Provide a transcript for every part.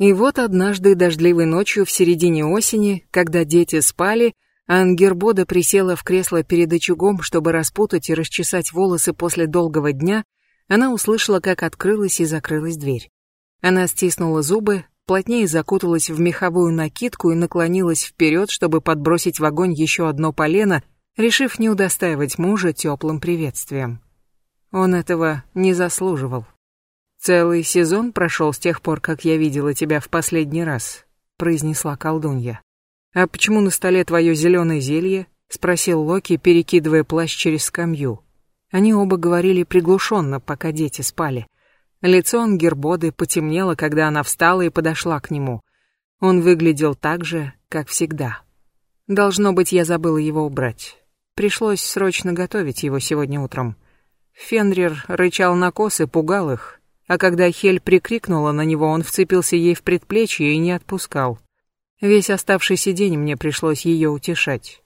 И вот однажды дождливой ночью в середине осени, когда дети спали, Ангербода присела в кресло перед очагом, чтобы распутать и расчесать волосы после долгого дня, она услышала, как открылась и закрылась дверь. Она стиснула зубы, плотнее закуталась в меховую накидку и наклонилась вперед, чтобы подбросить в огонь еще одно полено, решив не удостаивать мужа теплым приветствием. Он этого не заслуживал. «Целый сезон прошел с тех пор, как я видела тебя в последний раз», — произнесла колдунья. «А почему на столе твое зеленое зелье?» — спросил Локи, перекидывая плащ через скамью. Они оба говорили приглушенно, пока дети спали. Лицо Ангербоды потемнело, когда она встала и подошла к нему. Он выглядел так же, как всегда. Должно быть, я забыла его убрать. Пришлось срочно готовить его сегодня утром. Фенрир рычал на косы, пугал их, а когда Хель прикрикнула на него, он вцепился ей в предплечье и не отпускал. Весь оставшийся день мне пришлось ее утешать.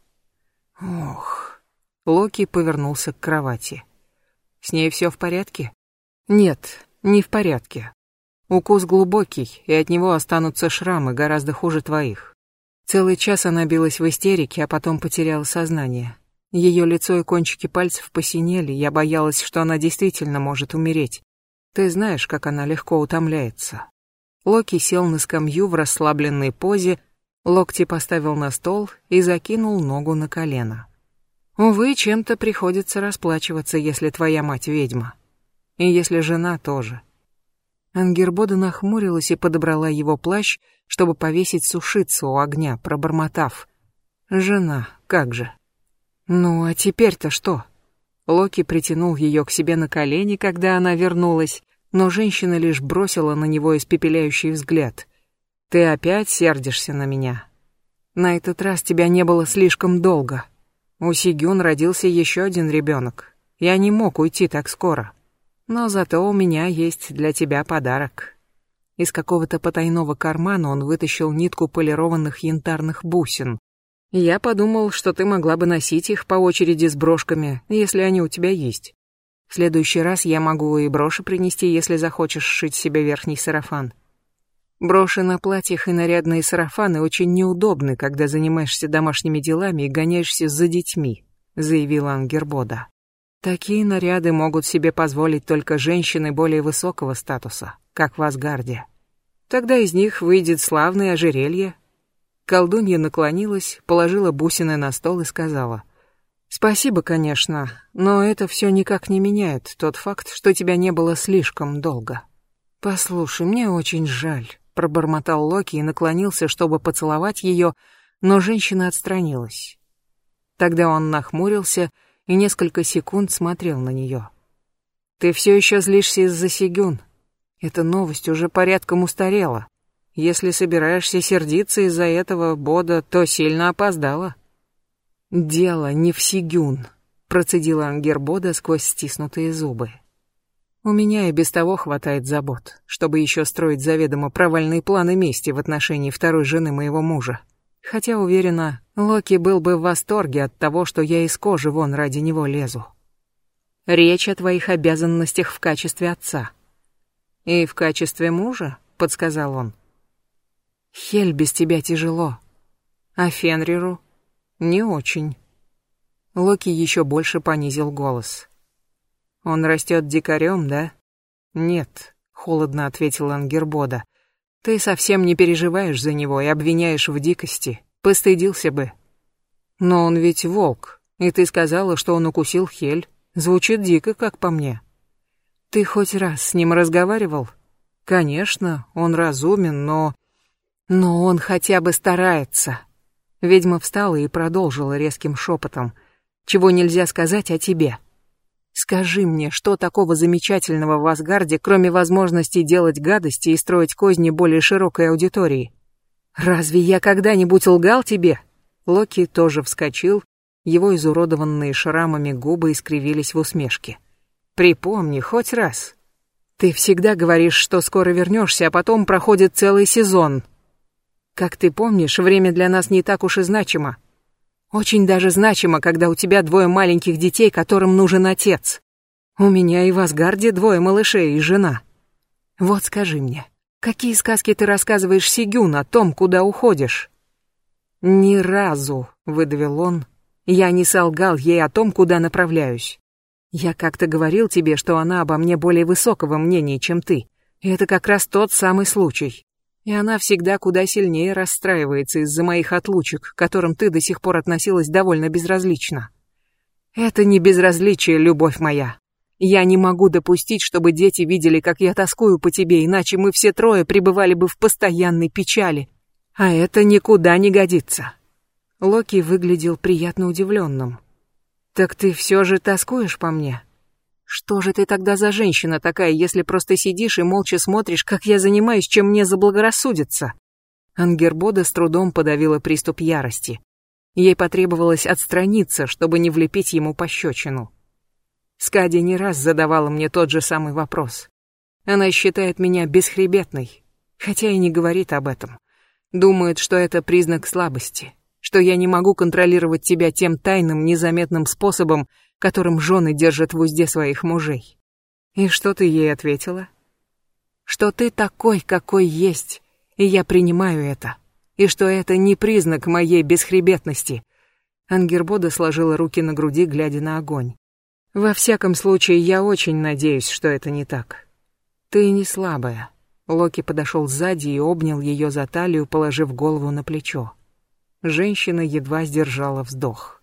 Ох. Локи повернулся к кровати. С ней все в порядке? Нет, не в порядке. Укус глубокий, и от него останутся шрамы, гораздо хуже твоих. Целый час она билась в истерике, а потом потеряла сознание. Ее лицо и кончики пальцев посинели, я боялась, что она действительно может умереть. Ты знаешь, как она легко утомляется. Локи сел на скамью в расслабленной позе, локти поставил на стол и закинул ногу на колено. Увы, чем-то приходится расплачиваться, если твоя мать ведьма. И если жена тоже. Ангербода нахмурилась и подобрала его плащ, чтобы повесить сушиться у огня, пробормотав. «Жена, как же?» «Ну, а теперь-то что?» Локи притянул ее к себе на колени, когда она вернулась, но женщина лишь бросила на него испепеляющий взгляд. «Ты опять сердишься на меня?» «На этот раз тебя не было слишком долго. У Сигюн родился еще один ребенок. Я не мог уйти так скоро». Но зато у меня есть для тебя подарок. Из какого-то потайного кармана он вытащил нитку полированных янтарных бусин. Я подумал, что ты могла бы носить их по очереди с брошками, если они у тебя есть. В следующий раз я могу и броши принести, если захочешь сшить себе верхний сарафан. Броши на платьях и нарядные сарафаны очень неудобны, когда занимаешься домашними делами и гоняешься за детьми, заявила Ангербода. Такие наряды могут себе позволить только женщины более высокого статуса, как в Асгарде. Тогда из них выйдет славное ожерелье. Колдунья наклонилась, положила бусины на стол и сказала, «Спасибо, конечно, но это все никак не меняет тот факт, что тебя не было слишком долго». «Послушай, мне очень жаль», — пробормотал Локи и наклонился, чтобы поцеловать ее, но женщина отстранилась. Тогда он нахмурился и несколько секунд смотрел на нее. «Ты все еще злишься из-за Сигюн. Эта новость уже порядком устарела. Если собираешься сердиться из-за этого Бода, то сильно опоздала». «Дело не в Сигюн», — процедила Ангербода сквозь стиснутые зубы. «У меня и без того хватает забот, чтобы еще строить заведомо провальные планы мести в отношении второй жены моего мужа. Хотя, уверена, Локи был бы в восторге от того, что я из кожи вон ради него лезу. Речь о твоих обязанностях в качестве отца. И в качестве мужа, подсказал он. Хель без тебя тяжело. А Фенриру? Не очень. Локи еще больше понизил голос. Он растет дикарем, да? Нет, холодно ответил Ангербода. Ты совсем не переживаешь за него и обвиняешь в дикости. Постыдился бы. Но он ведь волк, и ты сказала, что он укусил Хель. Звучит дико, как по мне. Ты хоть раз с ним разговаривал? Конечно, он разумен, но... Но он хотя бы старается. Ведьма встала и продолжила резким шепотом. Чего нельзя сказать о тебе. Скажи мне, что такого замечательного в Асгарде, кроме возможности делать гадости и строить козни более широкой аудитории? Разве я когда-нибудь лгал тебе? Локи тоже вскочил, его изуродованные шрамами губы искривились в усмешке. Припомни хоть раз. Ты всегда говоришь, что скоро вернешься, а потом проходит целый сезон. Как ты помнишь, время для нас не так уж и значимо. Очень даже значимо, когда у тебя двое маленьких детей, которым нужен отец. У меня и в Асгарде двое малышей и жена. Вот скажи мне, Какие сказки ты рассказываешь Сигюн о том, куда уходишь? Ни разу, выдавил он. Я не солгал ей о том, куда направляюсь. Я как-то говорил тебе, что она обо мне более высокого мнения, чем ты. И это как раз тот самый случай. И она всегда куда сильнее расстраивается из-за моих отлучек, к которым ты до сих пор относилась довольно безразлично. Это не безразличие, любовь моя. Я не могу допустить, чтобы дети видели, как я тоскую по тебе, иначе мы все трое пребывали бы в постоянной печали. А это никуда не годится. Локи выглядел приятно удивленным. Так ты все же тоскуешь по мне? Что же ты тогда за женщина такая, если просто сидишь и молча смотришь, как я занимаюсь, чем мне заблагорассудится? Ангербода с трудом подавила приступ ярости. Ей потребовалось отстраниться, чтобы не влепить ему пощечину. Скади не раз задавала мне тот же самый вопрос. Она считает меня бесхребетной, хотя и не говорит об этом. Думает, что это признак слабости, что я не могу контролировать тебя тем тайным, незаметным способом, которым жены держат в узде своих мужей. И что ты ей ответила? Что ты такой, какой есть, и я принимаю это, и что это не признак моей бесхребетности. Ангербода сложила руки на груди, глядя на огонь. Во всяком случае, я очень надеюсь, что это не так. Ты не слабая. Локи подошел сзади и обнял ее за талию, положив голову на плечо. Женщина едва сдержала вздох.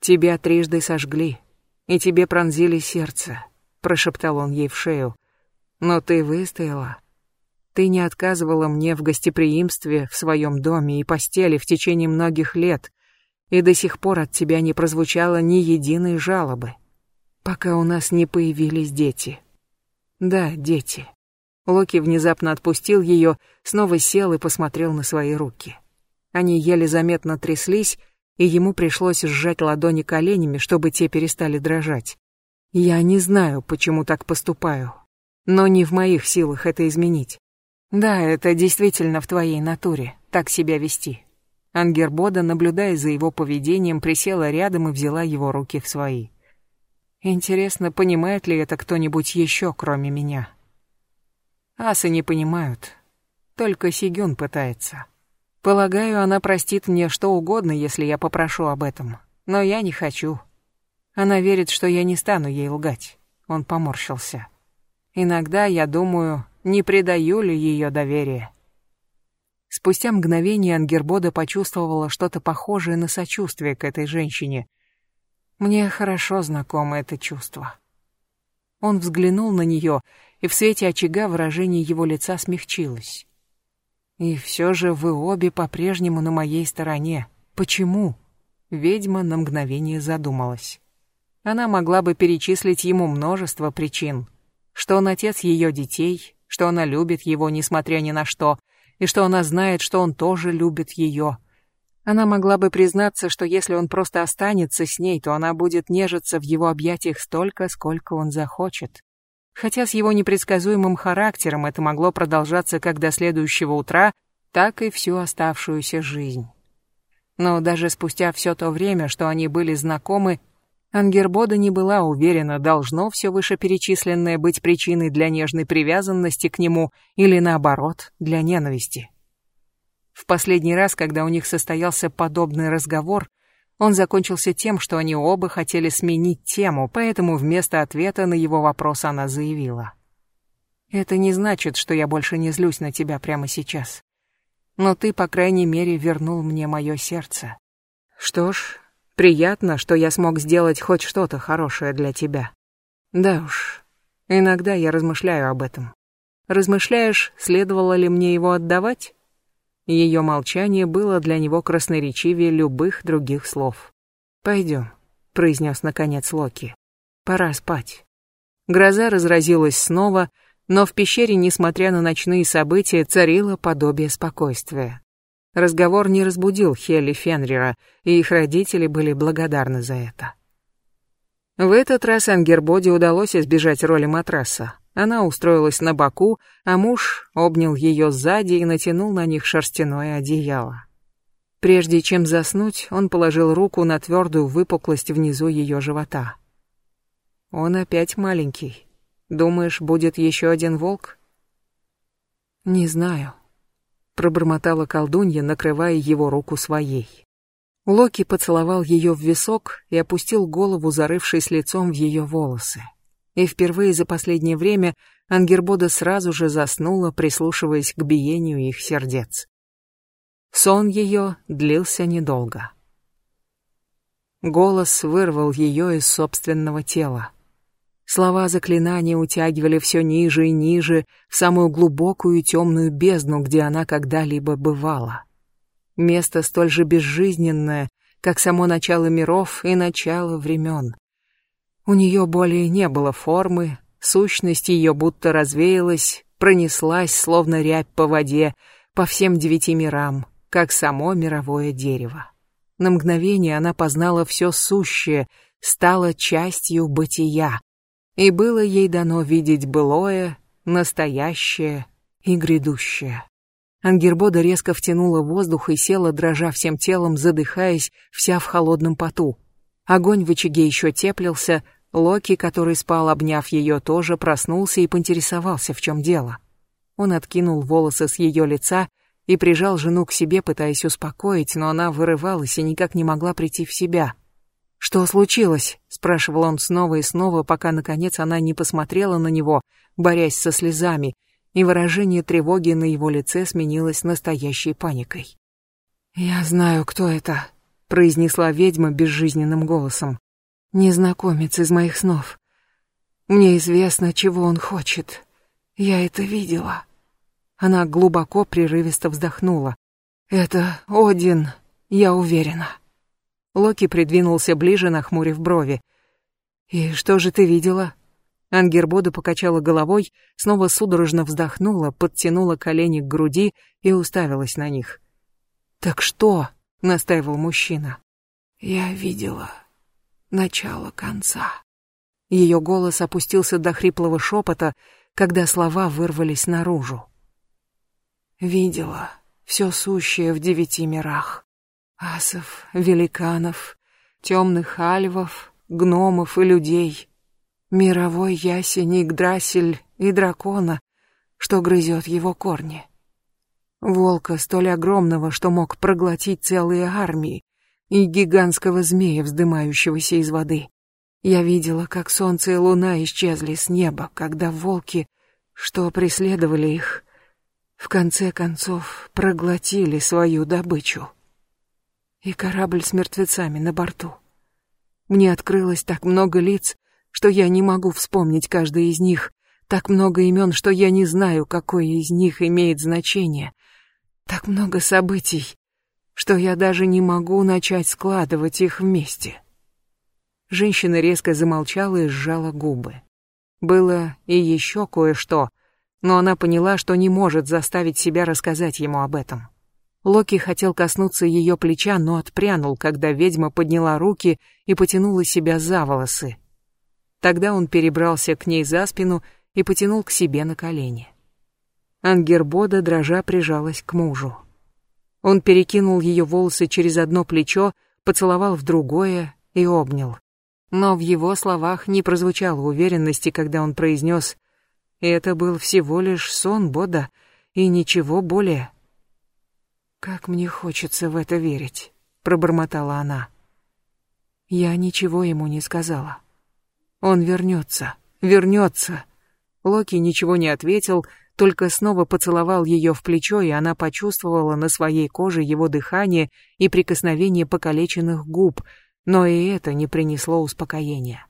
Тебя трижды сожгли, и тебе пронзили сердце, прошептал он ей в шею. Но ты выстояла. Ты не отказывала мне в гостеприимстве в своем доме и постели в течение многих лет, и до сих пор от тебя не прозвучало ни единой жалобы пока у нас не появились дети. Да, дети. Локи внезапно отпустил ее, снова сел и посмотрел на свои руки. Они еле заметно тряслись, и ему пришлось сжать ладони коленями, чтобы те перестали дрожать. Я не знаю, почему так поступаю, но не в моих силах это изменить. Да, это действительно в твоей натуре, так себя вести. Ангербода, наблюдая за его поведением, присела рядом и взяла его руки в свои. Интересно, понимает ли это кто-нибудь еще, кроме меня? Асы не понимают. Только Сигюн пытается. Полагаю, она простит мне что угодно, если я попрошу об этом. Но я не хочу. Она верит, что я не стану ей лгать. Он поморщился. Иногда я думаю, не предаю ли ее доверие. Спустя мгновение Ангербода почувствовала что-то похожее на сочувствие к этой женщине, мне хорошо знакомо это чувство. Он взглянул на нее, и в свете очага выражение его лица смягчилось. И все же вы обе по-прежнему на моей стороне. Почему? Ведьма на мгновение задумалась. Она могла бы перечислить ему множество причин. Что он отец ее детей, что она любит его, несмотря ни на что, и что она знает, что он тоже любит ее — она могла бы признаться, что если он просто останется с ней, то она будет нежиться в его объятиях столько, сколько он захочет. Хотя с его непредсказуемым характером это могло продолжаться как до следующего утра, так и всю оставшуюся жизнь. Но даже спустя все то время, что они были знакомы, Ангербода не была уверена, должно все вышеперечисленное быть причиной для нежной привязанности к нему или, наоборот, для ненависти. В последний раз, когда у них состоялся подобный разговор, он закончился тем, что они оба хотели сменить тему, поэтому вместо ответа на его вопрос она заявила. «Это не значит, что я больше не злюсь на тебя прямо сейчас. Но ты, по крайней мере, вернул мне мое сердце. Что ж, приятно, что я смог сделать хоть что-то хорошее для тебя. Да уж, иногда я размышляю об этом. Размышляешь, следовало ли мне его отдавать?» Ее молчание было для него красноречивее любых других слов. «Пойдем», — произнес наконец Локи. «Пора спать». Гроза разразилась снова, но в пещере, несмотря на ночные события, царило подобие спокойствия. Разговор не разбудил Хелли Фенрира, и их родители были благодарны за это. В этот раз Ангербоде удалось избежать роли матраса. Она устроилась на боку, а муж обнял ее сзади и натянул на них шерстяное одеяло. Прежде чем заснуть, он положил руку на твердую выпуклость внизу ее живота. «Он опять маленький. Думаешь, будет еще один волк?» Не знаю, пробормотала колдунья, накрывая его руку своей. Локи поцеловал ее в висок и опустил голову, зарывшись лицом в ее волосы. И впервые за последнее время Ангербода сразу же заснула, прислушиваясь к биению их сердец. Сон ее длился недолго. Голос вырвал ее из собственного тела. Слова заклинания утягивали все ниже и ниже, в самую глубокую темную бездну, где она когда-либо бывала. Место столь же безжизненное, как само начало миров и начало времен. У нее более не было формы, сущность ее будто развеялась, пронеслась, словно рябь по воде, по всем девяти мирам, как само мировое дерево. На мгновение она познала все сущее, стала частью бытия, и было ей дано видеть былое, настоящее и грядущее. Ангербода резко втянула воздух и села, дрожа всем телом, задыхаясь, вся в холодном поту. Огонь в очаге еще теплился, Локи, который спал, обняв ее, тоже проснулся и поинтересовался, в чем дело. Он откинул волосы с ее лица и прижал жену к себе, пытаясь успокоить, но она вырывалась и никак не могла прийти в себя — «Что случилось?» — спрашивал он снова и снова, пока, наконец, она не посмотрела на него, борясь со слезами, и выражение тревоги на его лице сменилось настоящей паникой. «Я знаю, кто это», — произнесла ведьма безжизненным голосом. «Незнакомец из моих снов. Мне известно, чего он хочет. Я это видела». Она глубоко, прерывисто вздохнула. «Это Один, я уверена». Локи придвинулся ближе, нахмурив брови. «И что же ты видела?» Ангербода покачала головой, снова судорожно вздохнула, подтянула колени к груди и уставилась на них. «Так что?» — настаивал мужчина. «Я видела начало конца». Ее голос опустился до хриплого шепота, когда слова вырвались наружу. «Видела все сущее в девяти мирах асов, великанов, темных альвов, гномов и людей, мировой ясень Игдрасиль и дракона, что грызет его корни. Волка столь огромного, что мог проглотить целые армии, и гигантского змея, вздымающегося из воды. Я видела, как солнце и луна исчезли с неба, когда волки, что преследовали их, в конце концов проглотили свою добычу и корабль с мертвецами на борту. Мне открылось так много лиц, что я не могу вспомнить каждый из них, так много имен, что я не знаю, какое из них имеет значение, так много событий, что я даже не могу начать складывать их вместе. Женщина резко замолчала и сжала губы. Было и еще кое-что, но она поняла, что не может заставить себя рассказать ему об этом. Локи хотел коснуться ее плеча, но отпрянул, когда ведьма подняла руки и потянула себя за волосы. Тогда он перебрался к ней за спину и потянул к себе на колени. Ангербода, дрожа, прижалась к мужу. Он перекинул ее волосы через одно плечо, поцеловал в другое и обнял. Но в его словах не прозвучало уверенности, когда он произнес «Это был всего лишь сон Бода и ничего более». «Как мне хочется в это верить», — пробормотала она. Я ничего ему не сказала. Он вернется, вернется. Локи ничего не ответил, только снова поцеловал ее в плечо, и она почувствовала на своей коже его дыхание и прикосновение покалеченных губ, но и это не принесло успокоения.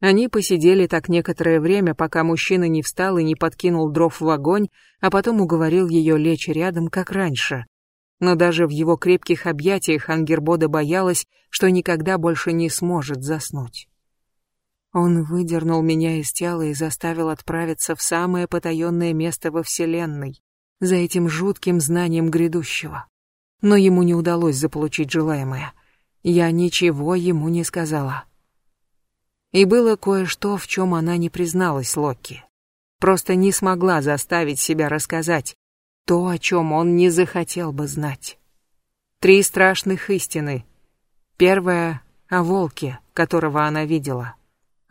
Они посидели так некоторое время, пока мужчина не встал и не подкинул дров в огонь, а потом уговорил ее лечь рядом, как раньше но даже в его крепких объятиях Ангербода боялась, что никогда больше не сможет заснуть. Он выдернул меня из тела и заставил отправиться в самое потаенное место во Вселенной, за этим жутким знанием грядущего. Но ему не удалось заполучить желаемое. Я ничего ему не сказала. И было кое-что, в чем она не призналась Локи. Просто не смогла заставить себя рассказать, то, о чем он не захотел бы знать. Три страшных истины. Первая — о волке, которого она видела.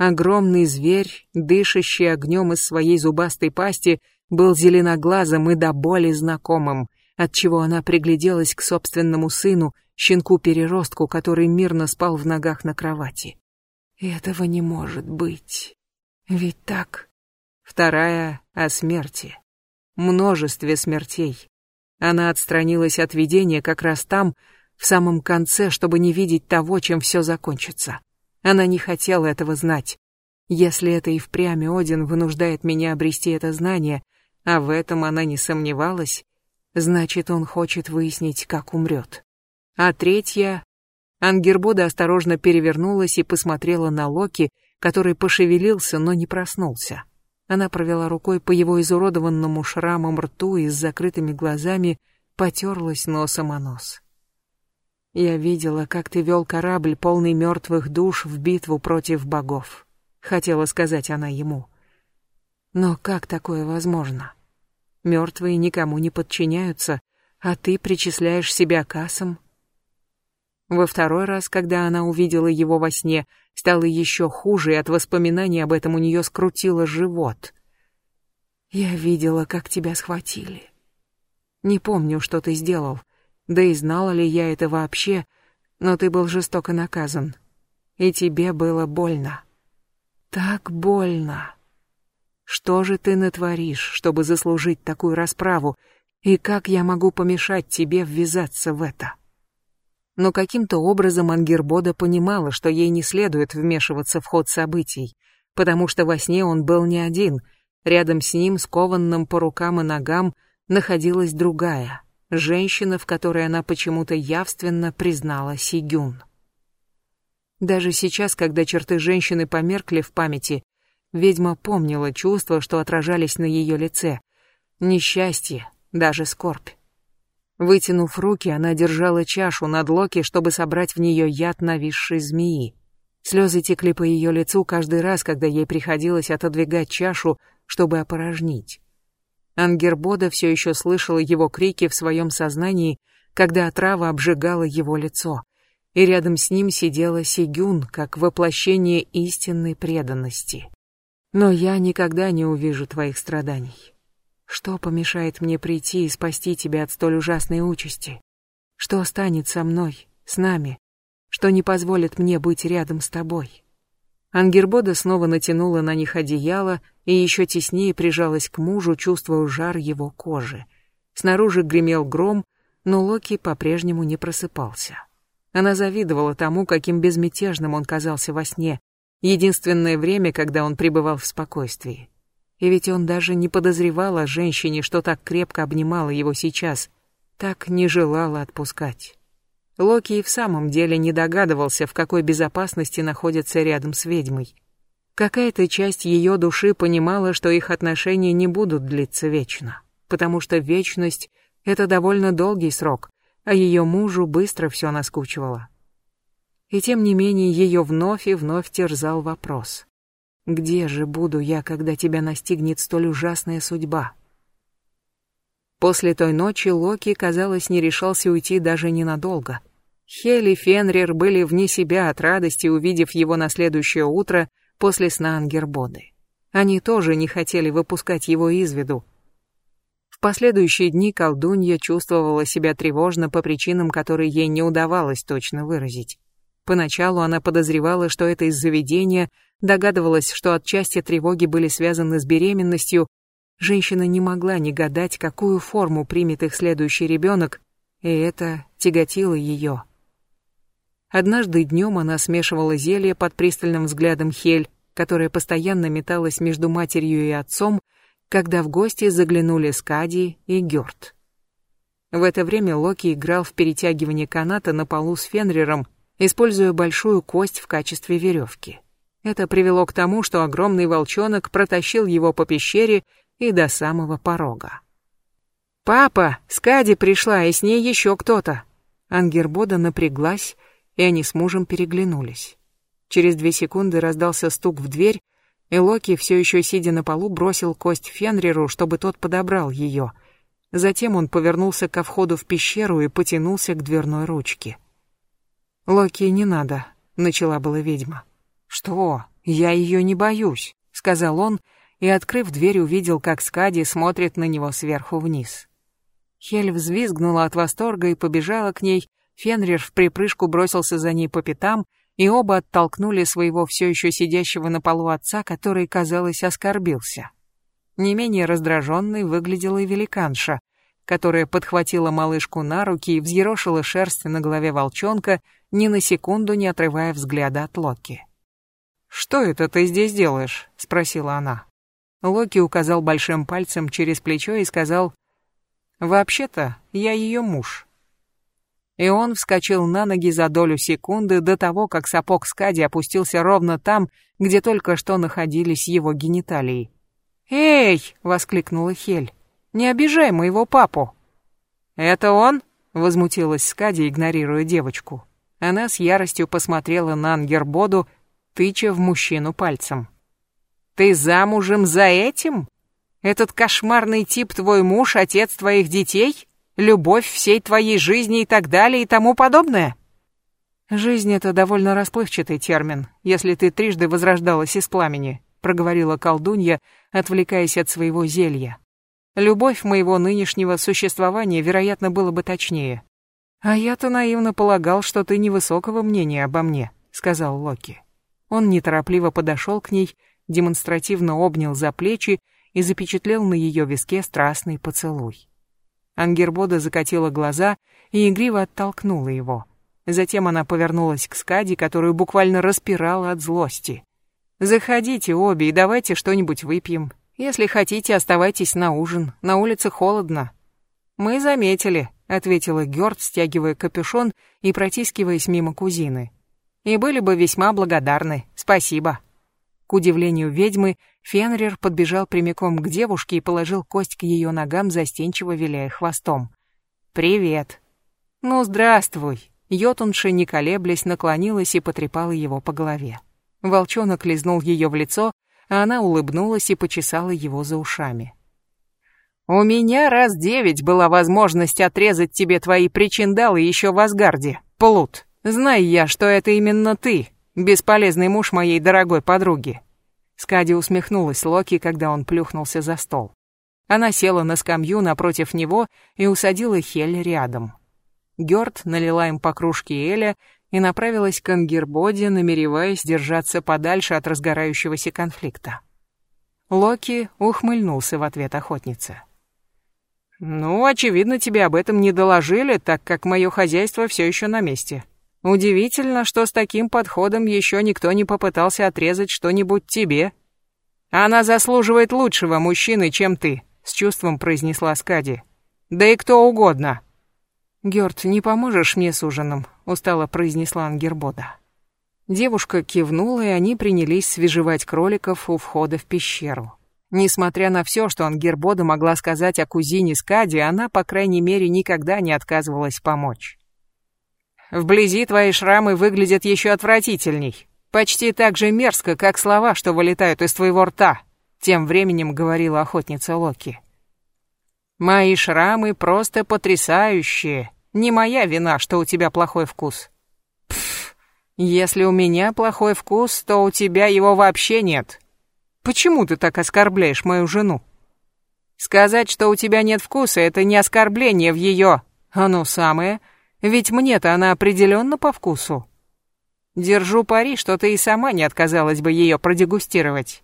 Огромный зверь, дышащий огнем из своей зубастой пасти, был зеленоглазым и до боли знакомым, отчего она пригляделась к собственному сыну, щенку-переростку, который мирно спал в ногах на кровати. Этого не может быть. Ведь так. Вторая — о смерти. Множестве смертей. Она отстранилась от видения как раз там, в самом конце, чтобы не видеть того, чем все закончится. Она не хотела этого знать. Если это и впрямь Один вынуждает меня обрести это знание, а в этом она не сомневалась, значит, он хочет выяснить, как умрет. А третья... Ангербода осторожно перевернулась и посмотрела на Локи, который пошевелился, но не проснулся. Она провела рукой по его изуродованному шрамом рту и с закрытыми глазами потерлась носом о нос. Я видела, как ты вел корабль, полный мертвых душ, в битву против богов. Хотела сказать она ему. Но как такое возможно? Мертвые никому не подчиняются, а ты причисляешь себя к асам? Во второй раз, когда она увидела его во сне, стало еще хуже, и от воспоминаний об этом у нее скрутило живот. Я видела, как тебя схватили. Не помню, что ты сделал, да и знала ли я это вообще, но ты был жестоко наказан. И тебе было больно. Так больно. Что же ты натворишь, чтобы заслужить такую расправу, и как я могу помешать тебе ввязаться в это? Но каким-то образом Ангербода понимала, что ей не следует вмешиваться в ход событий, потому что во сне он был не один, рядом с ним, скованным по рукам и ногам, находилась другая — женщина, в которой она почему-то явственно признала Сигюн. Даже сейчас, когда черты женщины померкли в памяти, ведьма помнила чувства, что отражались на ее лице. Несчастье, даже скорбь. Вытянув руки, она держала чашу над Локи, чтобы собрать в нее яд нависшей змеи. Слезы текли по ее лицу каждый раз, когда ей приходилось отодвигать чашу, чтобы опорожнить. Ангербода все еще слышала его крики в своем сознании, когда отрава обжигала его лицо, и рядом с ним сидела Сигюн, как воплощение истинной преданности. Но я никогда не увижу твоих страданий. Что помешает мне прийти и спасти тебя от столь ужасной участи? Что станет со мной, с нами? Что не позволит мне быть рядом с тобой? Ангербода снова натянула на них одеяло и еще теснее прижалась к мужу, чувствуя жар его кожи. Снаружи гремел гром, но Локи по-прежнему не просыпался. Она завидовала тому, каким безмятежным он казался во сне, единственное время, когда он пребывал в спокойствии. И ведь он даже не подозревал о женщине, что так крепко обнимала его сейчас, так не желала отпускать. Локи и в самом деле не догадывался, в какой безопасности находится рядом с ведьмой. Какая-то часть ее души понимала, что их отношения не будут длиться вечно, потому что вечность — это довольно долгий срок, а ее мужу быстро все наскучивало. И тем не менее ее вновь и вновь терзал вопрос. «Где же буду я, когда тебя настигнет столь ужасная судьба?» После той ночи Локи, казалось, не решался уйти даже ненадолго — Хель и Фенрир были вне себя от радости, увидев его на следующее утро после сна Ангербоды. Они тоже не хотели выпускать его из виду. В последующие дни колдунья чувствовала себя тревожно по причинам, которые ей не удавалось точно выразить. Поначалу она подозревала, что это из заведения, догадывалась, что отчасти тревоги были связаны с беременностью. Женщина не могла не гадать, какую форму примет их следующий ребенок, и это тяготило ее. Однажды днем она смешивала зелье под пристальным взглядом Хель, которая постоянно металась между матерью и отцом, когда в гости заглянули Скади и Гёрт. В это время Локи играл в перетягивание каната на полу с Фенриром, используя большую кость в качестве веревки. Это привело к тому, что огромный волчонок протащил его по пещере и до самого порога. «Папа, Скади пришла, и с ней еще кто-то!» Ангербода напряглась, и они с мужем переглянулись. Через две секунды раздался стук в дверь, и Локи, все еще сидя на полу, бросил кость Фенриру, чтобы тот подобрал ее. Затем он повернулся ко входу в пещеру и потянулся к дверной ручке. «Локи, не надо», — начала была ведьма. «Что?» «Я ее не боюсь», — сказал он, и, открыв дверь, увидел, как Скади смотрит на него сверху вниз. Хель взвизгнула от восторга и побежала к ней, Фенрир в припрыжку бросился за ней по пятам, и оба оттолкнули своего все еще сидящего на полу отца, который, казалось, оскорбился. Не менее раздраженной выглядела и великанша, которая подхватила малышку на руки и взъерошила шерсть на голове волчонка, ни на секунду не отрывая взгляда от Локи. «Что это ты здесь делаешь?» — спросила она. Локи указал большим пальцем через плечо и сказал, «Вообще-то я ее муж». И он вскочил на ноги за долю секунды до того, как сапог Скади опустился ровно там, где только что находились его гениталии. «Эй!» — воскликнула Хель. «Не обижай моего папу!» «Это он?» — возмутилась Скади, игнорируя девочку. Она с яростью посмотрела на Ангербоду, тыча в мужчину пальцем. «Ты замужем за этим? Этот кошмарный тип твой муж, отец твоих детей? Любовь всей твоей жизни и так далее и тому подобное?» «Жизнь — это довольно расплывчатый термин, если ты трижды возрождалась из пламени», — проговорила колдунья, отвлекаясь от своего зелья. «Любовь моего нынешнего существования, вероятно, было бы точнее». «А я-то наивно полагал, что ты невысокого мнения обо мне», — сказал Локи. Он неторопливо подошел к ней, демонстративно обнял за плечи и запечатлел на ее виске страстный поцелуй. Ангербода закатила глаза и игриво оттолкнула его. Затем она повернулась к Скади, которую буквально распирала от злости. «Заходите обе и давайте что-нибудь выпьем. Если хотите, оставайтесь на ужин. На улице холодно». «Мы заметили», — ответила Гёрд, стягивая капюшон и протискиваясь мимо кузины и были бы весьма благодарны. Спасибо. К удивлению ведьмы, Фенрир подбежал прямиком к девушке и положил кость к ее ногам, застенчиво виляя хвостом. «Привет». «Ну, здравствуй». Йотунша, не колеблясь, наклонилась и потрепала его по голове. Волчонок лизнул ее в лицо, а она улыбнулась и почесала его за ушами. «У меня раз девять была возможность отрезать тебе твои причиндалы еще в Асгарде, плут», Знай я, что это именно ты, бесполезный муж моей дорогой подруги. Скади усмехнулась Локи, когда он плюхнулся за стол. Она села на скамью напротив него и усадила Хель рядом. Гёрд налила им по кружке Эля и направилась к Ангербоде, намереваясь держаться подальше от разгорающегося конфликта. Локи ухмыльнулся в ответ охотнице. «Ну, очевидно, тебе об этом не доложили, так как мое хозяйство все еще на месте. Удивительно, что с таким подходом еще никто не попытался отрезать что-нибудь тебе. Она заслуживает лучшего мужчины, чем ты, с чувством произнесла Скади. Да и кто угодно. Гёрд, не поможешь мне с ужином, устало произнесла Ангербода. Девушка кивнула, и они принялись свежевать кроликов у входа в пещеру. Несмотря на все, что Ангербода могла сказать о кузине Скади, она, по крайней мере, никогда не отказывалась помочь. Вблизи твои шрамы выглядят еще отвратительней. Почти так же мерзко, как слова, что вылетают из твоего рта», — тем временем говорила охотница Локи. «Мои шрамы просто потрясающие. Не моя вина, что у тебя плохой вкус». «Пф, если у меня плохой вкус, то у тебя его вообще нет. Почему ты так оскорбляешь мою жену?» «Сказать, что у тебя нет вкуса, это не оскорбление в ее...» «Оно самое...» Ведь мне-то она определенно по вкусу. Держу пари, что ты и сама не отказалась бы ее продегустировать.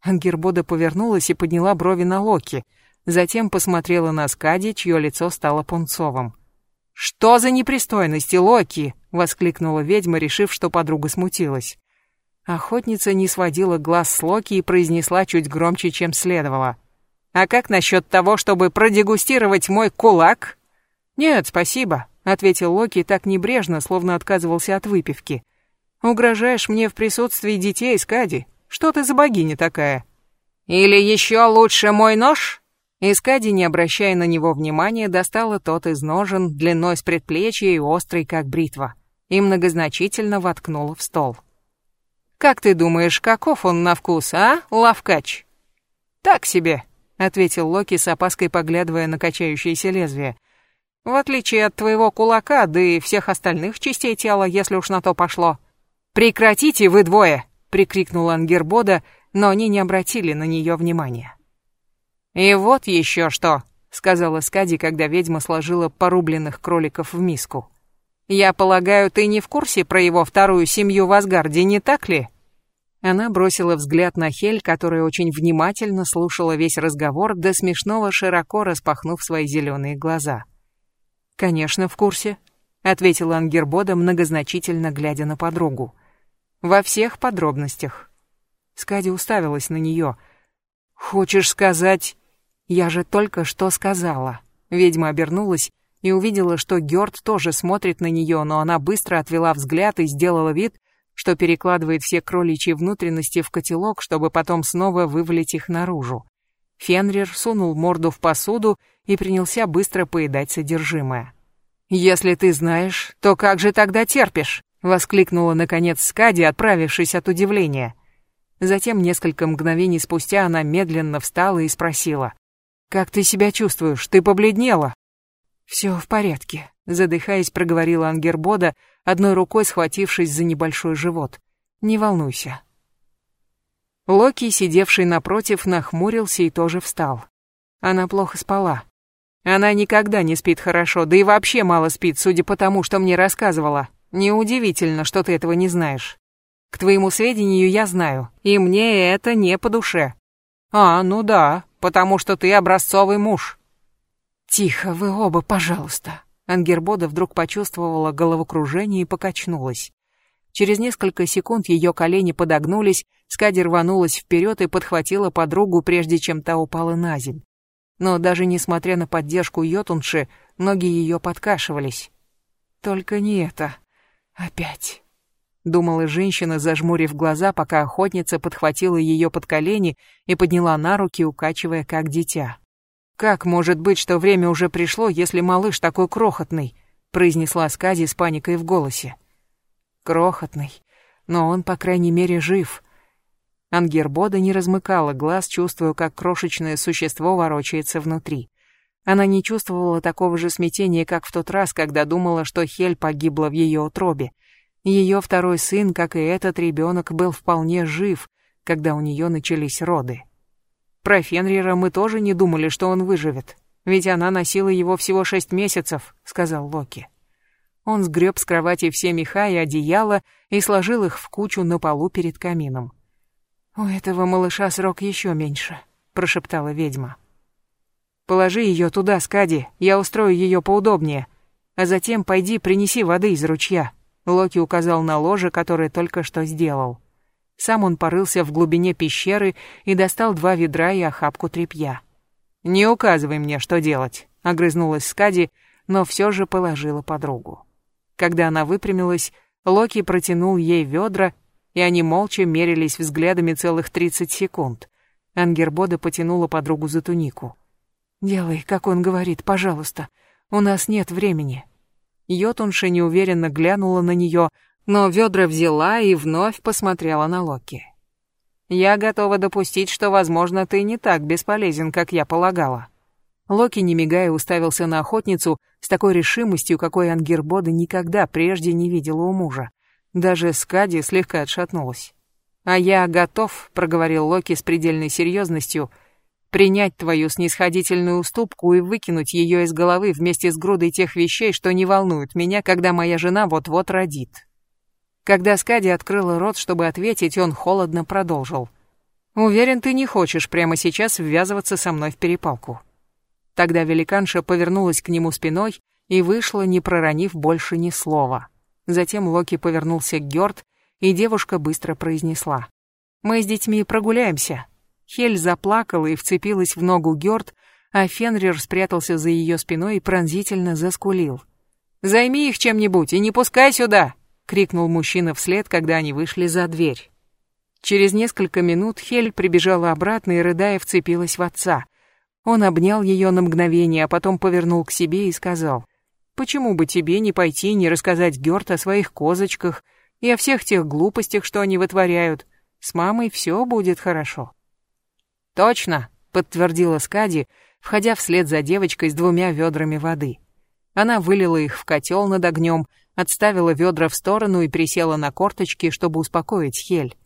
Ангербода повернулась и подняла брови на Локи, затем посмотрела на Скади, чье лицо стало пунцовым. «Что за непристойности, Локи?» — воскликнула ведьма, решив, что подруга смутилась. Охотница не сводила глаз с Локи и произнесла чуть громче, чем следовало. «А как насчет того, чтобы продегустировать мой кулак?» «Нет, спасибо», — ответил Локи так небрежно, словно отказывался от выпивки. «Угрожаешь мне в присутствии детей, Скади? Что ты за богиня такая?» «Или еще лучше мой нож?» Искади, не обращая на него внимания, достала тот из ножен, длиной с предплечья и острый, как бритва, и многозначительно воткнула в стол. «Как ты думаешь, каков он на вкус, а, лавкач?» «Так себе», — ответил Локи с опаской, поглядывая на качающееся лезвие. В отличие от твоего кулака, да и всех остальных частей тела, если уж на то пошло. Прекратите вы двое, прикрикнула Ангербода, но они не обратили на нее внимания. «И вот еще что», — сказала Скади, когда ведьма сложила порубленных кроликов в миску. «Я полагаю, ты не в курсе про его вторую семью в Асгарде, не так ли?» Она бросила взгляд на Хель, которая очень внимательно слушала весь разговор, до смешного широко распахнув свои зеленые глаза. «Конечно, в курсе», — ответила Ангербода, многозначительно глядя на подругу. «Во всех подробностях». Скади уставилась на нее. «Хочешь сказать...» «Я же только что сказала». Ведьма обернулась и увидела, что Гёрд тоже смотрит на нее, но она быстро отвела взгляд и сделала вид, что перекладывает все кроличьи внутренности в котелок, чтобы потом снова вывалить их наружу. Фенрир сунул морду в посуду и принялся быстро поедать содержимое. «Если ты знаешь, то как же тогда терпишь?» — воскликнула наконец Скади, отправившись от удивления. Затем, несколько мгновений спустя, она медленно встала и спросила. «Как ты себя чувствуешь? Ты побледнела?» «Все в порядке», — задыхаясь, проговорила Ангербода, одной рукой схватившись за небольшой живот. «Не волнуйся». Локи, сидевший напротив, нахмурился и тоже встал. Она плохо спала. Она никогда не спит хорошо, да и вообще мало спит, судя по тому, что мне рассказывала. Неудивительно, что ты этого не знаешь. К твоему сведению, я знаю, и мне это не по душе. А, ну да, потому что ты образцовый муж. Тихо, вы оба, пожалуйста. Ангербода вдруг почувствовала головокружение и покачнулась. Через несколько секунд ее колени подогнулись, Скади рванулась вперед и подхватила подругу, прежде чем та упала на земь. Но даже несмотря на поддержку Йотунши, ноги ее подкашивались. «Только не это. Опять», — думала женщина, зажмурив глаза, пока охотница подхватила ее под колени и подняла на руки, укачивая как дитя. «Как может быть, что время уже пришло, если малыш такой крохотный?» произнесла Скази с паникой в голосе. «Крохотный, но он, по крайней мере, жив». Ангербода не размыкала глаз, чувствуя, как крошечное существо ворочается внутри. Она не чувствовала такого же смятения, как в тот раз, когда думала, что Хель погибла в ее утробе. Ее второй сын, как и этот ребенок, был вполне жив, когда у нее начались роды. Про Фенрира мы тоже не думали, что он выживет. Ведь она носила его всего шесть месяцев, сказал Локи. Он сгреб с кровати все меха и одеяло и сложил их в кучу на полу перед камином. «У этого малыша срок еще меньше», — прошептала ведьма. «Положи ее туда, Скади, я устрою ее поудобнее. А затем пойди принеси воды из ручья», — Локи указал на ложе, которое только что сделал. Сам он порылся в глубине пещеры и достал два ведра и охапку тряпья. «Не указывай мне, что делать», — огрызнулась Скади, но все же положила подругу. Когда она выпрямилась, Локи протянул ей ведра, и они молча мерились взглядами целых тридцать секунд. Ангербода потянула подругу за тунику. «Делай, как он говорит, пожалуйста. У нас нет времени». Йотунша неуверенно глянула на нее, но ведра взяла и вновь посмотрела на Локи. «Я готова допустить, что, возможно, ты не так бесполезен, как я полагала». Локи, не мигая, уставился на охотницу с такой решимостью, какой Ангербода никогда прежде не видела у мужа. Даже Скади слегка отшатнулась. «А я готов», — проговорил Локи с предельной серьезностью, «принять твою снисходительную уступку и выкинуть ее из головы вместе с грудой тех вещей, что не волнуют меня, когда моя жена вот-вот родит». Когда Скади открыла рот, чтобы ответить, он холодно продолжил. «Уверен, ты не хочешь прямо сейчас ввязываться со мной в перепалку». Тогда великанша повернулась к нему спиной и вышла, не проронив больше ни слова. Затем Локи повернулся к Гёрд, и девушка быстро произнесла. «Мы с детьми прогуляемся». Хель заплакала и вцепилась в ногу Гёрд, а Фенрир спрятался за ее спиной и пронзительно заскулил. «Займи их чем-нибудь и не пускай сюда!» — крикнул мужчина вслед, когда они вышли за дверь. Через несколько минут Хель прибежала обратно и, рыдая, вцепилась в отца. Он обнял ее на мгновение, а потом повернул к себе и сказал, «Почему бы тебе не пойти и не рассказать Гёрт о своих козочках и о всех тех глупостях, что они вытворяют? С мамой все будет хорошо». «Точно», — подтвердила Скади, входя вслед за девочкой с двумя ведрами воды. Она вылила их в котел над огнем, отставила ведра в сторону и присела на корточки, чтобы успокоить Хель.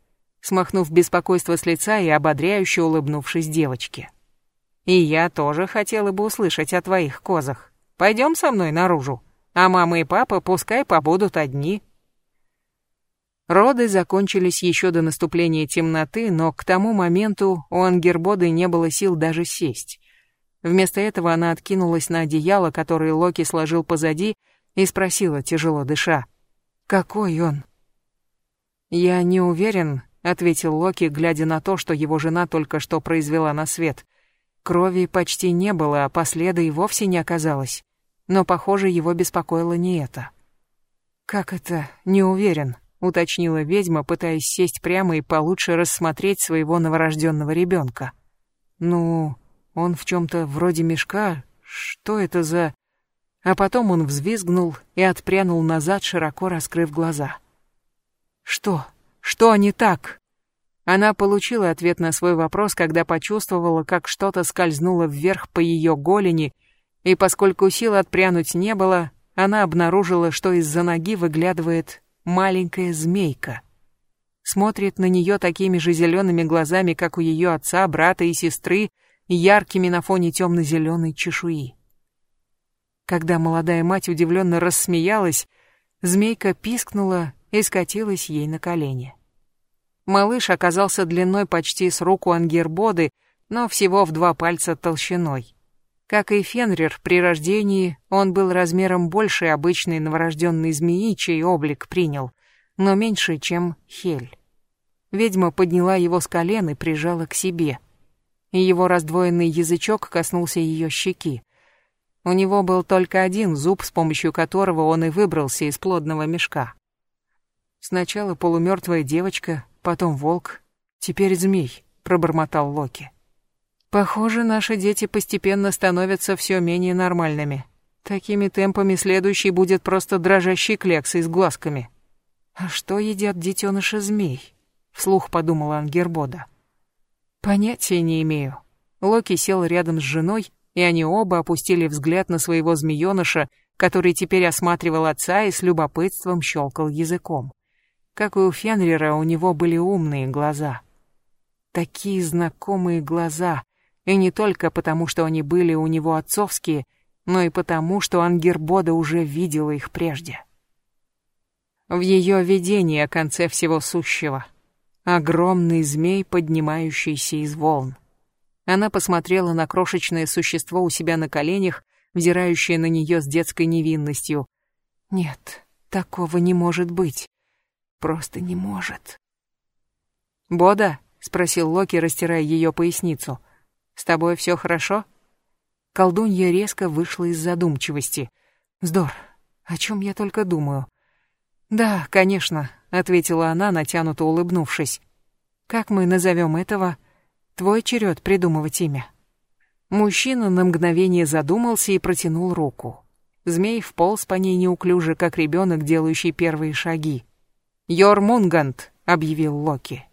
смахнув беспокойство с лица и ободряюще улыбнувшись девочке. «И я тоже хотела бы услышать о твоих козах. Пойдем со мной наружу, а мама и папа пускай побудут одни». Роды закончились еще до наступления темноты, но к тому моменту у Ангербоды не было сил даже сесть. Вместо этого она откинулась на одеяло, которое Локи сложил позади, и спросила, тяжело дыша. «Какой он?» «Я не уверен», — ответил Локи, глядя на то, что его жена только что произвела на свет. Крови почти не было, а последа и вовсе не оказалось. Но, похоже, его беспокоило не это. «Как это? Не уверен», — уточнила ведьма, пытаясь сесть прямо и получше рассмотреть своего новорожденного ребенка. «Ну, он в чем-то вроде мешка. Что это за...» А потом он взвизгнул и отпрянул назад, широко раскрыв глаза. «Что? Что не так?» Она получила ответ на свой вопрос, когда почувствовала, как что-то скользнуло вверх по ее голени, и поскольку сил отпрянуть не было, она обнаружила, что из-за ноги выглядывает маленькая змейка. Смотрит на нее такими же зелеными глазами, как у ее отца, брата и сестры, яркими на фоне темно-зеленой чешуи. Когда молодая мать удивленно рассмеялась, змейка пискнула и скатилась ей на колени. Малыш оказался длиной почти с руку ангербоды, но всего в два пальца толщиной. Как и Фенрир при рождении, он был размером больше обычной новорожденной змеи, чей облик принял, но меньше, чем Хель. Ведьма подняла его с колен и прижала к себе. И его раздвоенный язычок коснулся ее щеки. У него был только один зуб, с помощью которого он и выбрался из плодного мешка. Сначала полумертвая девочка, потом волк, теперь змей, пробормотал Локи. Похоже, наши дети постепенно становятся все менее нормальными. Такими темпами следующий будет просто дрожащий кляксой с глазками. А что едят детеныши змей? Вслух подумала Ангербода. Понятия не имею. Локи сел рядом с женой, и они оба опустили взгляд на своего змееныша, который теперь осматривал отца и с любопытством щелкал языком. Как и у Фенрира, у него были умные глаза. Такие знакомые глаза, и не только потому, что они были у него отцовские, но и потому, что Ангербода уже видела их прежде. В ее видении о конце всего сущего. Огромный змей, поднимающийся из волн. Она посмотрела на крошечное существо у себя на коленях, взирающее на нее с детской невинностью. Нет, такого не может быть. Просто не может. «Бода?» — спросил Локи, растирая ее поясницу. С тобой все хорошо?» Колдунья резко вышла из задумчивости. «Вздор, о чем я только думаю?» «Да, конечно», — ответила она, натянуто улыбнувшись. «Как мы назовем этого? Твой черед придумывать имя». Мужчина на мгновение задумался и протянул руку. Змей вполз по ней неуклюже, как ребенок, делающий первые шаги. «Йормунгант», — объявил Локи.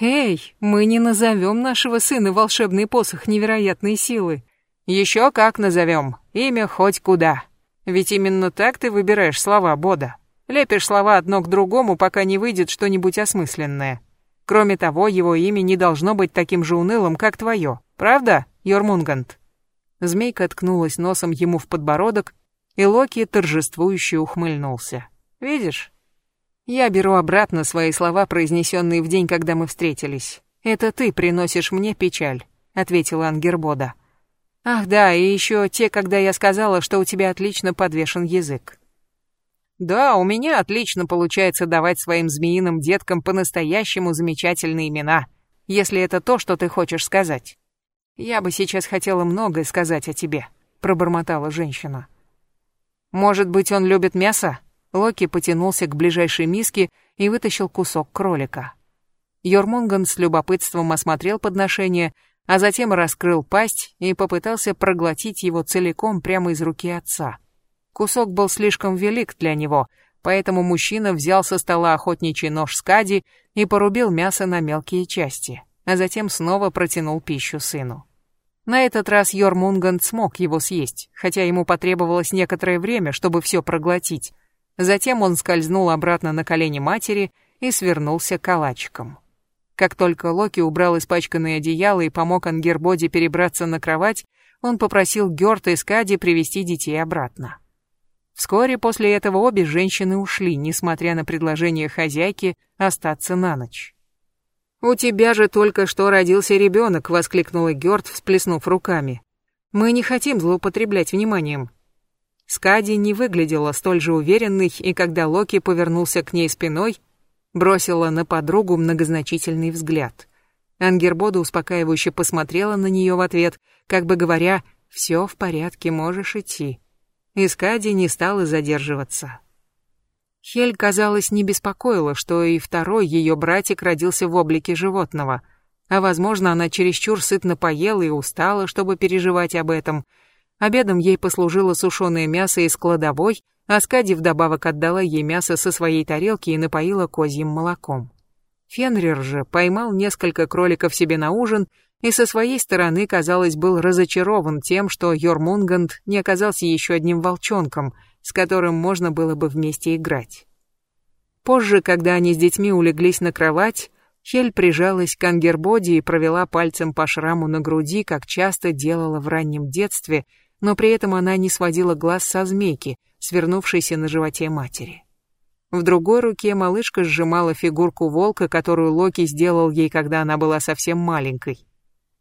«Эй, мы не назовем нашего сына волшебный посох невероятной силы. Еще как назовем, имя хоть куда. Ведь именно так ты выбираешь слова, Бода. Лепишь слова одно к другому, пока не выйдет что-нибудь осмысленное. Кроме того, его имя не должно быть таким же унылым, как твое. Правда, Йормунгант?» Змейка ткнулась носом ему в подбородок, и Локи торжествующе ухмыльнулся. «Видишь, я беру обратно свои слова, произнесенные в день, когда мы встретились. Это ты приносишь мне печаль, ответила Ангербода. Ах да, и еще те, когда я сказала, что у тебя отлично подвешен язык. Да, у меня отлично получается давать своим змеиным деткам по-настоящему замечательные имена, если это то, что ты хочешь сказать. Я бы сейчас хотела многое сказать о тебе, пробормотала женщина. Может быть, он любит мясо? Локи потянулся к ближайшей миске и вытащил кусок кролика. Йормунган с любопытством осмотрел подношение, а затем раскрыл пасть и попытался проглотить его целиком прямо из руки отца. Кусок был слишком велик для него, поэтому мужчина взял со стола охотничий нож Скади и порубил мясо на мелкие части, а затем снова протянул пищу сыну. На этот раз Йормунганд смог его съесть, хотя ему потребовалось некоторое время, чтобы все проглотить, Затем он скользнул обратно на колени матери и свернулся калачиком. Как только Локи убрал испачканное одеяло и помог Ангербоде перебраться на кровать, он попросил Гёрта и Скади привести детей обратно. Вскоре после этого обе женщины ушли, несмотря на предложение хозяйки остаться на ночь. «У тебя же только что родился ребенок», — воскликнула Гёрт, всплеснув руками. «Мы не хотим злоупотреблять вниманием». Скади не выглядела столь же уверенной, и когда Локи повернулся к ней спиной, бросила на подругу многозначительный взгляд. Ангербода успокаивающе посмотрела на нее в ответ, как бы говоря, «Все в порядке, можешь идти». Искади не стала задерживаться. Хель, казалось, не беспокоила, что и второй ее братик родился в облике животного, а, возможно, она чересчур сытно поела и устала, чтобы переживать об этом. Обедом ей послужило сушеное мясо из кладовой, а Скади вдобавок отдала ей мясо со своей тарелки и напоила козьим молоком. Фенрир же поймал несколько кроликов себе на ужин и со своей стороны, казалось, был разочарован тем, что Йормунганд не оказался еще одним волчонком, с которым можно было бы вместе играть. Позже, когда они с детьми улеглись на кровать, Хель прижалась к Ангербоде и провела пальцем по шраму на груди, как часто делала в раннем детстве, но при этом она не сводила глаз со змейки, свернувшейся на животе матери. В другой руке малышка сжимала фигурку волка, которую Локи сделал ей, когда она была совсем маленькой.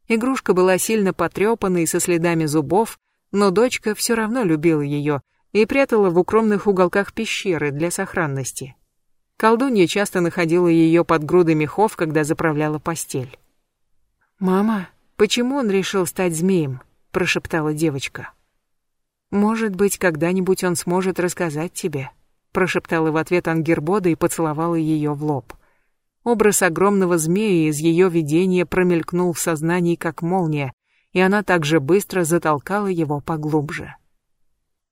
Игрушка была сильно потрепанной со следами зубов, но дочка все равно любила ее и прятала в укромных уголках пещеры для сохранности. Колдунья часто находила ее под грудой мехов, когда заправляла постель. «Мама, почему он решил стать змеем?» – прошептала девочка. «Может быть, когда-нибудь он сможет рассказать тебе», прошептала в ответ Ангербода и поцеловала ее в лоб. Образ огромного змея из ее видения промелькнул в сознании как молния, и она также быстро затолкала его поглубже.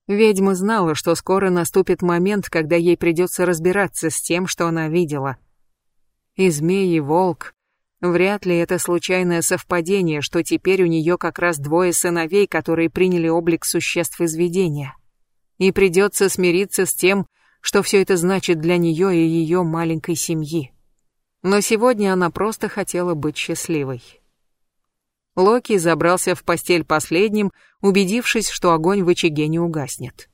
Ведьма знала, что скоро наступит момент, когда ей придется разбираться с тем, что она видела. И змей, и волк. Вряд ли это случайное совпадение, что теперь у нее как раз двое сыновей, которые приняли облик существ из видения. И придется смириться с тем, что все это значит для нее и ее маленькой семьи. Но сегодня она просто хотела быть счастливой. Локи забрался в постель последним, убедившись, что огонь в очаге не угаснет.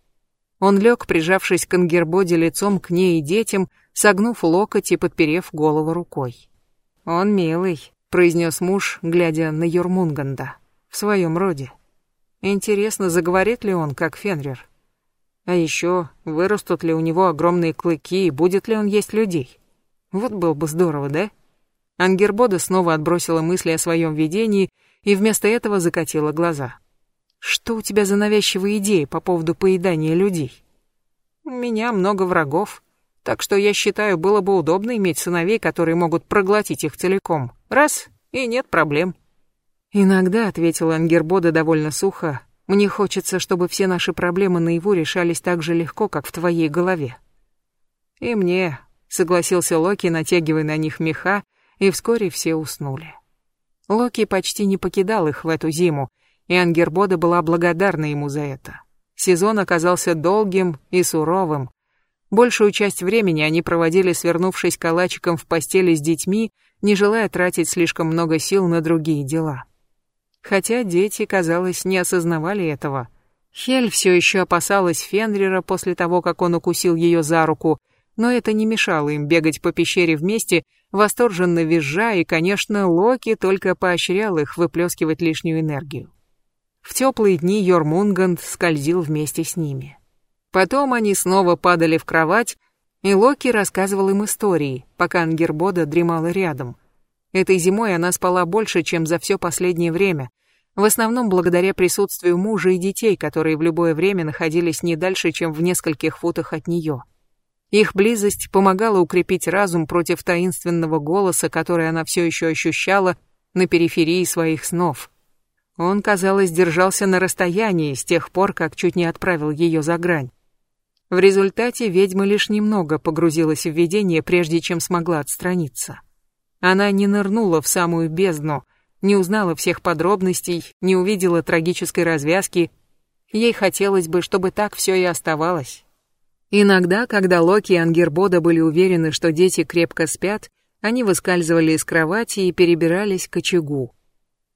Он лег, прижавшись к Ангербоде лицом к ней и детям, согнув локоть и подперев голову рукой. «Он милый», — произнес муж, глядя на Юрмунганда, в своем роде. «Интересно, заговорит ли он, как Фенрир?» А еще, вырастут ли у него огромные клыки и будет ли он есть людей? Вот было бы здорово, да? Ангербода снова отбросила мысли о своем видении и вместо этого закатила глаза. Что у тебя за навязчивые идеи по поводу поедания людей? У меня много врагов, так что я считаю, было бы удобно иметь сыновей, которые могут проглотить их целиком. Раз, и нет проблем. Иногда, ответила Ангербода довольно сухо, мне хочется, чтобы все наши проблемы наяву решались так же легко, как в твоей голове. И мне, согласился Локи, натягивая на них меха, и вскоре все уснули. Локи почти не покидал их в эту зиму, и Ангербода была благодарна ему за это. Сезон оказался долгим и суровым. Большую часть времени они проводили, свернувшись калачиком в постели с детьми, не желая тратить слишком много сил на другие дела хотя дети, казалось, не осознавали этого. Хель все еще опасалась Фенрира после того, как он укусил ее за руку, но это не мешало им бегать по пещере вместе, восторженно визжа, и, конечно, Локи только поощрял их выплескивать лишнюю энергию. В теплые дни Йормунганд скользил вместе с ними. Потом они снова падали в кровать, и Локи рассказывал им истории, пока Ангербода дремала рядом. Этой зимой она спала больше, чем за все последнее время, в основном благодаря присутствию мужа и детей, которые в любое время находились не дальше, чем в нескольких футах от нее. Их близость помогала укрепить разум против таинственного голоса, который она все еще ощущала на периферии своих снов. Он, казалось, держался на расстоянии с тех пор, как чуть не отправил ее за грань. В результате ведьма лишь немного погрузилась в видение, прежде чем смогла отстраниться. Она не нырнула в самую бездну — не узнала всех подробностей, не увидела трагической развязки. Ей хотелось бы, чтобы так все и оставалось. Иногда, когда Локи и Ангербода были уверены, что дети крепко спят, они выскальзывали из кровати и перебирались к очагу.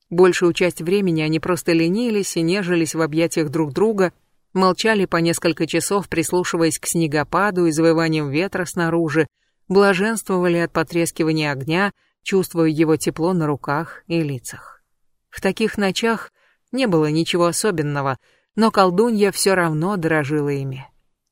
Большую часть времени они просто ленились и нежились в объятиях друг друга, молчали по несколько часов, прислушиваясь к снегопаду и завываниям ветра снаружи, блаженствовали от потрескивания огня, чувствуя его тепло на руках и лицах. В таких ночах не было ничего особенного, но колдунья все равно дорожила ими.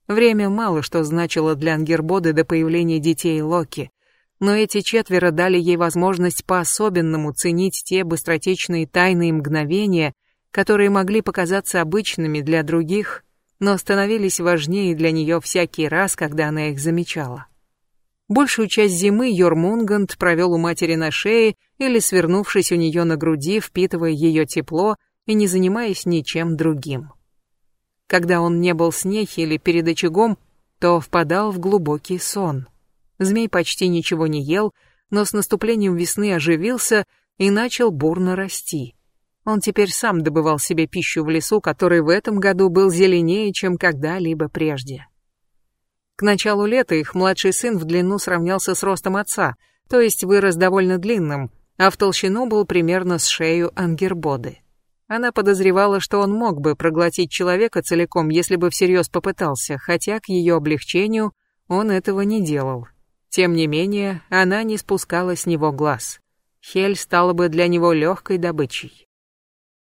Время мало что значило для Ангербоды до появления детей Локи, но эти четверо дали ей возможность по-особенному ценить те быстротечные тайные мгновения, которые могли показаться обычными для других, но становились важнее для нее всякий раз, когда она их замечала. Большую часть зимы Йормунганд провел у матери на шее или свернувшись у нее на груди, впитывая ее тепло и не занимаясь ничем другим. Когда он не был с ней или перед очагом, то впадал в глубокий сон. Змей почти ничего не ел, но с наступлением весны оживился и начал бурно расти. Он теперь сам добывал себе пищу в лесу, который в этом году был зеленее, чем когда-либо прежде. К началу лета их младший сын в длину сравнялся с ростом отца, то есть вырос довольно длинным, а в толщину был примерно с шею ангербоды. Она подозревала, что он мог бы проглотить человека целиком, если бы всерьез попытался, хотя к ее облегчению он этого не делал. Тем не менее, она не спускала с него глаз. Хель стала бы для него легкой добычей.